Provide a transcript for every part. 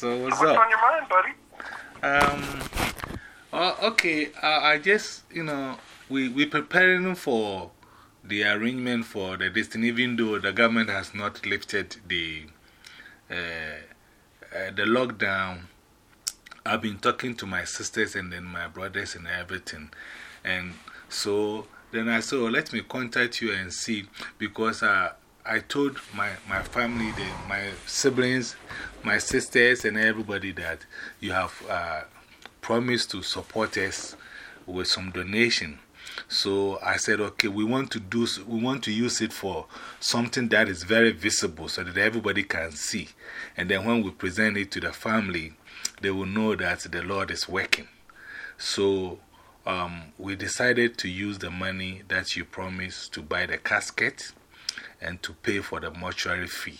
So, what's, what's up? on your mind, buddy? Um, uh, okay, uh, I just, you know, we, we're preparing for the arrangement for the destiny, even though the government has not lifted the, uh, uh, the lockdown. I've been talking to my sisters and then my brothers and everything. And so then I said, oh, let me contact you and see because uh, I told my, my family, the, my siblings, my sisters, and everybody that you have uh, promised to support us with some donation. So I said, okay, we want to do, we want to use it for something that is very visible so that everybody can see. And then when we present it to the family, they will know that the Lord is working. So um, we decided to use the money that you promised to buy the casket and to pay for the mortuary fee.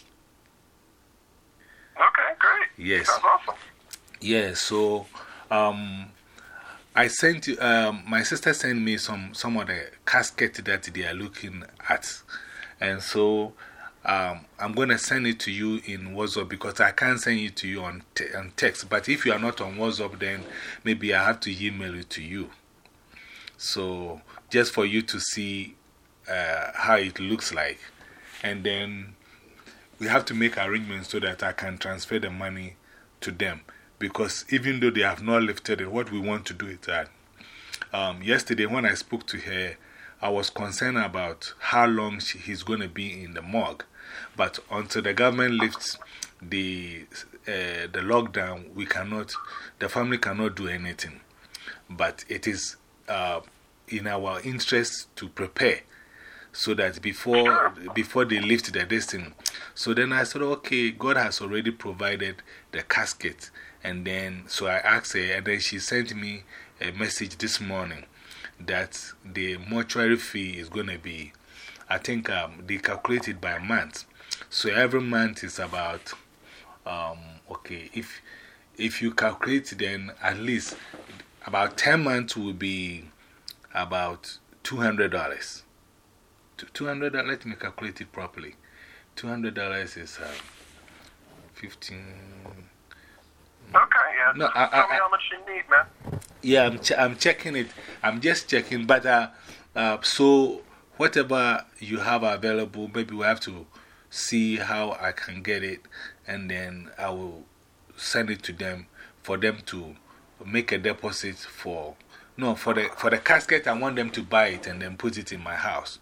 Okay, great. Yes. Sounds awesome. Yeah, so um, I sent you, um, my sister sent me some, some of the casket that they are looking at. And so um, I'm going to send it to you in WhatsApp because I can't send it to you on, te on text. But if you are not on WhatsApp, then maybe I have to email it to you. So just for you to see uh, how it looks like. And then we have to make arrangements so that I can transfer the money to them. Because even though they have not lifted it, what we want to do is that um, yesterday when I spoke to her, I was concerned about how long she, he's going to be in the morgue. But until the government lifts the, uh, the lockdown, we cannot, the family cannot do anything. But it is uh, in our interest to prepare so that before, before they lift the destiny. So then I said, okay, God has already provided the casket. And then, so I asked her, and then she sent me a message this morning that the mortuary fee is going to be, I think um, they calculate it by month. So every month is about, um, okay, if, if you calculate, then at least about 10 months will be about $200. $200, let me calculate it properly. $200 is uh, 15. Okay, yeah. No, I- tell I- me how much you need, man. Yeah, I'm, ch I'm checking it. I'm just checking. But uh, uh, so, whatever you have available, maybe we have to see how I can get it, and then I will send it to them for them to make a deposit for. No, for the, for the casket, I want them to buy it and then put it in my house.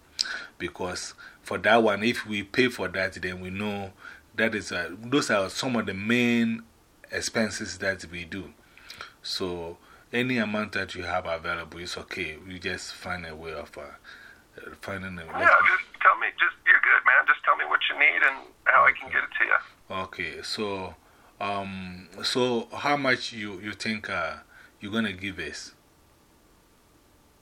Because for that one, if we pay for that, then we know that is a, those are some of the main expenses that we do. So, any amount that you have available is okay. We just find a way of uh, uh, finding a Yeah, just tell me. Just You're good, man. Just tell me what you need and how I can get it to you. Okay, so, um, so how much you, you think uh, you're going to give us?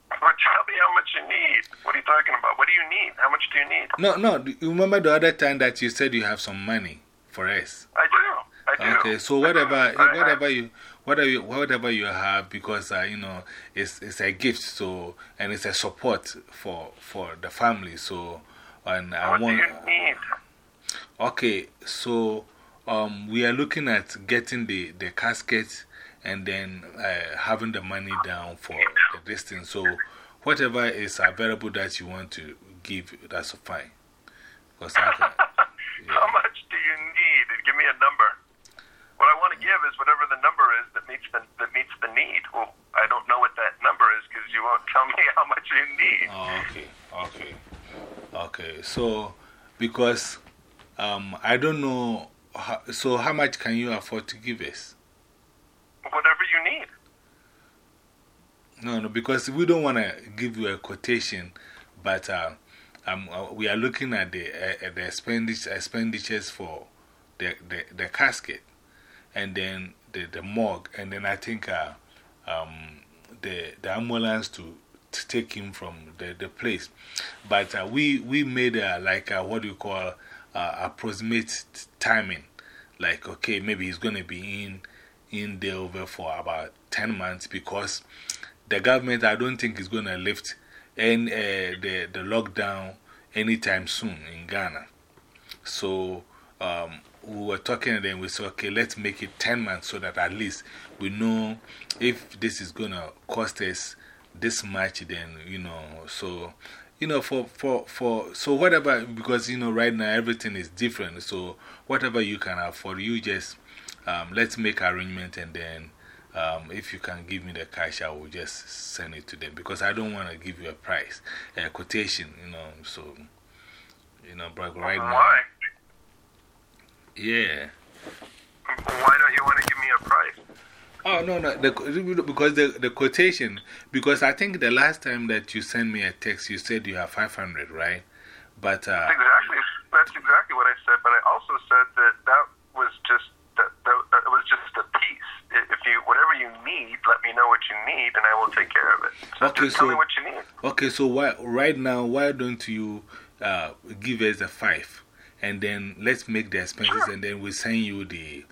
But tell me how much you need. What are you talking about? What do you need? How much do you need? No, no, you remember the other time that you said you have some money for us? I do. I do. Okay, so I whatever, I- I- whatever you, whatever you, whatever you have, because uh, you know, it's, it's a gift, so, and it's a support for, for the family, so, and I What do want. you need? Okay, so um, we are looking at getting the, the casket and then uh, having the money down for the distance. So, whatever is available that you want to give, that's fine. Because I can, How much do you need? Give me a number. What I want to give is whatever the number is that meets the, that meets the need. Well, I don't know what that number is because you won't tell me how much you need. Oh, okay, okay, okay. So, because um, I don't know, how, so how much can you afford to give us? Whatever you need. No, no, because we don't want to give you a quotation, but uh, um, uh, we are looking at the, uh, the expenditure, expenditures for the, the, the casket and then the, the morgue, and then I think uh, um, the, the ambulance to, to take him from the, the place. But we, we made like what you call approximate timing. Like, okay, maybe he's going to be in, in there over for about 10 months because the government, I don't think, is going to lift any, uh, the, the lockdown anytime soon in Ghana. So, um, we were talking and then we said, okay, let's make it 10 months so that at least we know if this is going to cost us this much, then, you know, so, you know, for, for, for, so whatever, because, you know, right now everything is different. So whatever you can afford, you just, um, let's make arrangement and then um, if you can give me the cash, I will just send it to them because I don't want to give you a price, a quotation, you know. So, you know, but right now. Why? Yeah. Why don't you want to give me a price? Oh, no, no, the, because the, the quotation, because I think the last time that you sent me a text, you said you have 500, right? But, uh, That's exactly, that's exactly what I said, but I also said that that was just, that, that, that was just a piece. I- If you, whatever you need, let me know what you need and I will take care of it. So Okay, so- me what you need. okay, so why, right now, why don't you uh, give us a five? And then let's make the expenses and then we send you the.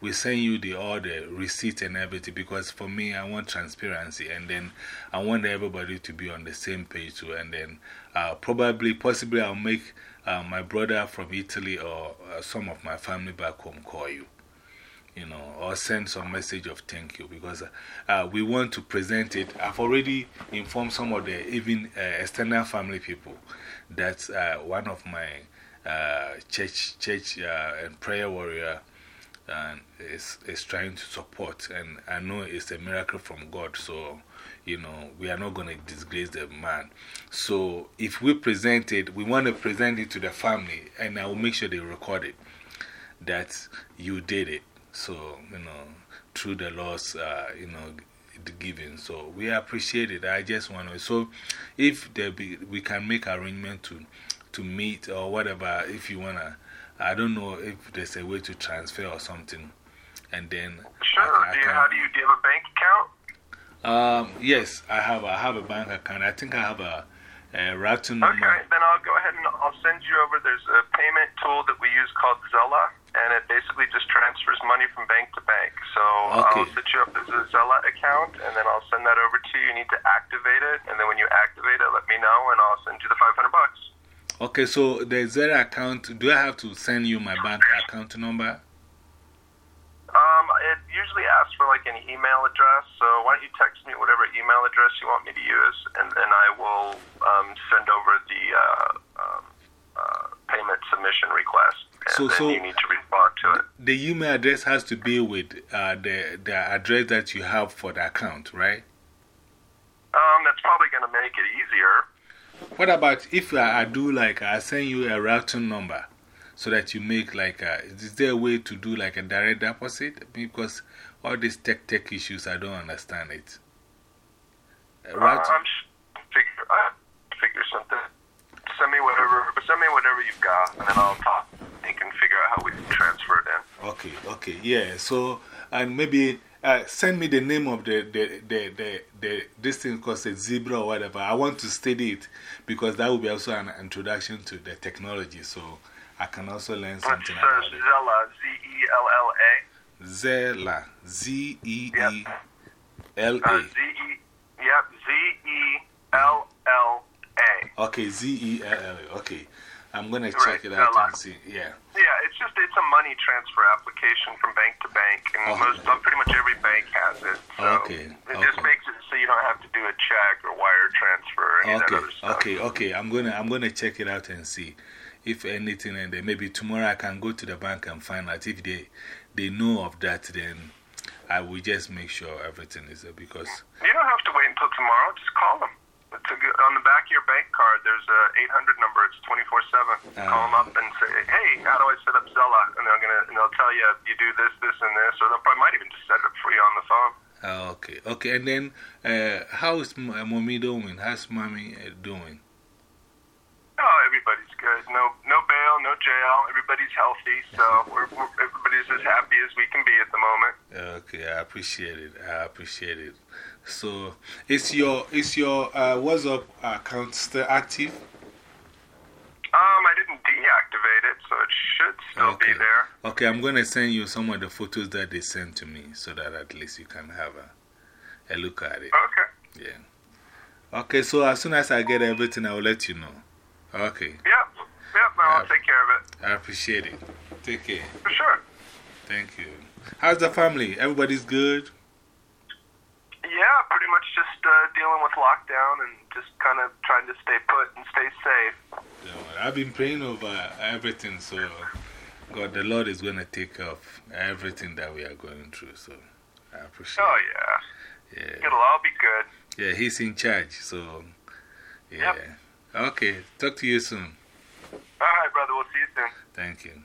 We send you the all the receipt and everything because for me, I want transparency and then I want everybody to be on the same page too. And then uh, probably, possibly, I'll make uh, my brother from Italy or uh, some of my family back home call you. You know, or send some message of thank you because uh, we want to present it. I've already informed some of the even uh, external family people that uh, one of my uh, church, church uh, and prayer warrior uh, is, is trying to support, and I know it's a miracle from God. So, you know, we are not going to disgrace the man. So, if we present it, we want to present it to the family, and I will make sure they record it that you did it. So, you know, through the laws, uh, you know, the giving. So, we appreciate it. I just want to. So, if there be, we can make arrangement to, to meet or whatever, if you want to, I don't know if there's a way to transfer or something. And then. Sure. I, I do you, can- how do you, do you have a bank account? um, yes, I have, I have a bank account. I think I have a, a routing number. Okay, then I'll go ahead and I'll send you over. There's a payment tool that we use called Zella, and it basically just transfers money from bank to bank. So Okay. I'll set you up as a Zella account, and then I'll send that over to you. You need to activate it, and then when you activate it, let me know, and I'll send you the 500 bucks. Okay, so the Zera account, do I have to send you my bank account number? Um, it usually asks for like an email address, so why don't you text me whatever email address you want me to use, and then I will um, send over the uh, um, uh, payment submission request, and So- then so- you need to respond to it. The email address has to be with uh, the, the address that you have for the account, right? Um, that's probably going to make it easier. What about if I, I do like I send you a routing number so that you make like a, is there a way to do like a direct deposit? Because all these tech tech issues, I don't understand it. Uh, route- I'm figure uh, figure something. Send me whatever. Send me whatever you've got, and then I'll talk. You can figure out how we can transfer. Okay, okay, yeah. So, and maybe uh, send me the name of the, the, the, the, the this thing called a zebra or whatever. I want to study it because that will be also an introduction to the technology. So I can also learn something uh, about it. Zella, Z E L L A. Zela, Z E E L Uh, A. Z E. Yep, Z E L L A. Okay, Z E L L A. Okay. I'm going to check it out and see. Yeah. It's a money transfer application from bank to bank, and Oh. most uh, pretty much every bank has it. So Okay, It just okay. makes it so you don't have to do a check or wire transfer or any Okay, other stuff. okay, okay. I'm gonna, I'm gonna check it out and see if anything, and then maybe tomorrow I can go to the bank and find out if they, they know of that. Then I will just make sure everything is there because. You don't have to wait until tomorrow. Just call them. It's a good, on the back of your bank card, there's a 800 number. It's 24/7. Ah. Call them up and say, "Hey, how do I set up Zella?" And they're gonna, and they'll tell you you do this, this, and this, or they'll probably might even just set it up for you on the phone. Uh, okay, okay. And then uh, how's uh, mommy doing? How's mommy uh, doing? Good. No, no bail, no jail. Everybody's healthy, so we're, we're everybody's as happy as we can be at the moment. Okay, I appreciate it. I appreciate it. So, is your, is your uh, WhatsApp account still active? Um, I didn't deactivate it, so it should still Okay. be there. Okay, I'm going to send you some of the photos that they sent to me so that at least you can have a, a look at it. Okay. Yeah. Okay, so as soon as I get everything, I will let you know. Okay, Yep. I'll Uh, take care of it. I appreciate it. Take care. For sure. Thank you. How's the family? Everybody's good? Yeah, pretty much just uh, dealing with lockdown and just kind of trying to stay put and stay safe. Yeah, I've been praying over everything, so God, the Lord is going to take care of everything that we are going through. So I appreciate Oh, it. yeah. Yeah. It'll all be good. Yeah, He's in charge. So, yeah. Okay. Talk to you soon. All right, brother. We'll see you soon. Thank you.